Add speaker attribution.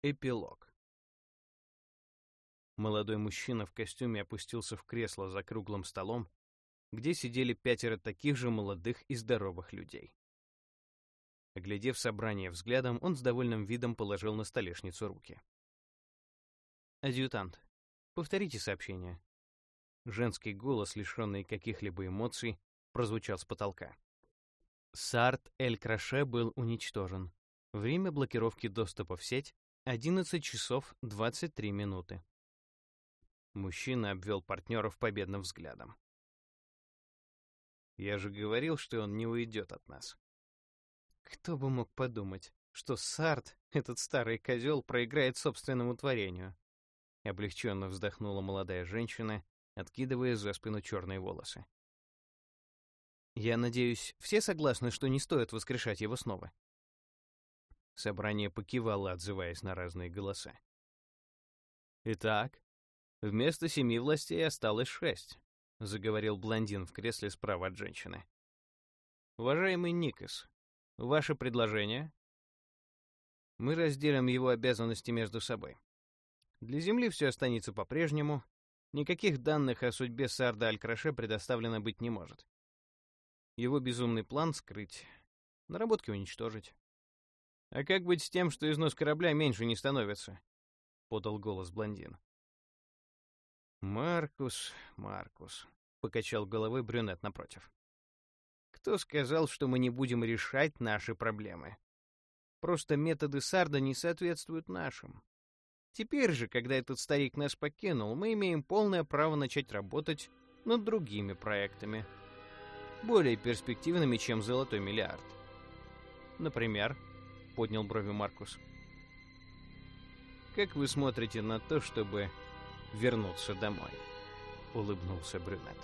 Speaker 1: Эпилог. Молодой мужчина в костюме опустился в кресло за круглым столом, где сидели пятеро таких же молодых и здоровых людей. Оглядев собрание взглядом, он с довольным видом положил на столешницу руки. «Адъютант, повторите сообщение». Женский голос, лишенный каких-либо эмоций, прозвучал с потолка. Сарт Эль-Краше был уничтожен. Время блокировки доступа в сеть 11 часов 23 минуты. Мужчина обвел партнеров победным взглядом. «Я же говорил, что он не уйдет от нас». Кто бы мог подумать, что Сарт, этот старый козел, проиграет собственному творению. Облегченно вздохнула молодая женщина, откидывая за спину черные волосы. «Я надеюсь, все согласны, что не стоит воскрешать его снова?» Собрание покивало, отзываясь на разные голоса. «Итак, вместо семи властей осталось шесть», — заговорил блондин в кресле справа от женщины. «Уважаемый Никас, ваше предложение?» «Мы разделим его обязанности между собой. Для Земли все останется по-прежнему, никаких данных о судьбе Сарда Аль-Краше предоставлено быть не может. Его безумный план скрыть, наработки уничтожить. «А как быть с тем, что износ корабля меньше не становится?» — подал голос блондин. «Маркус, Маркус», — покачал головой брюнет напротив. «Кто сказал, что мы не будем решать наши проблемы? Просто методы Сарда не соответствуют нашим. Теперь же, когда этот старик нас покинул, мы имеем полное право начать работать над другими проектами, более перспективными, чем «Золотой миллиард». Например, поднял брови Маркус. Как вы смотрите на то, чтобы вернуться домой? улыбнулся брюнет.